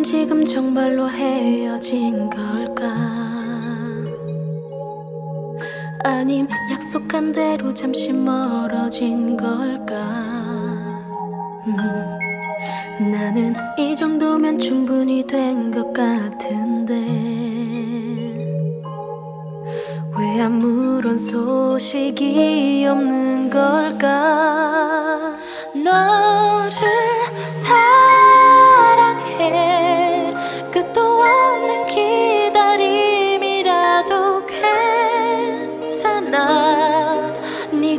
지금 정말로 헤어진 걸까? 아님 약속한 대로 잠시 멀어진 걸까? 음, 나는 이 정도면 충분히 된 것 같은데. 왜 아무런 소식이 없는 걸까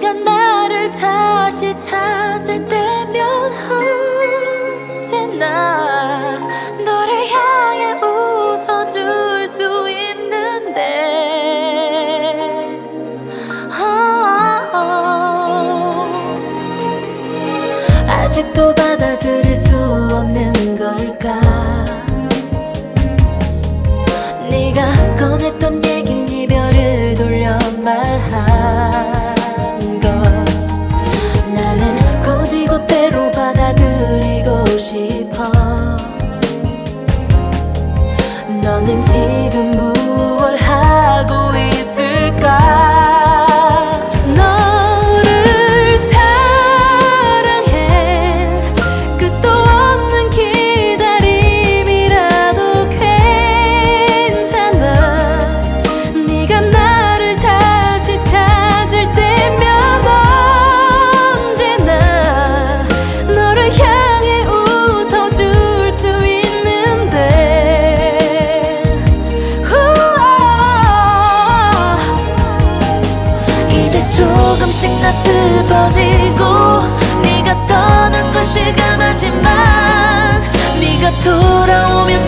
네가 나를 다시 너는 지금 나 슬퍼지고 네가 떠난 걸 실감하지만 네가 돌아오면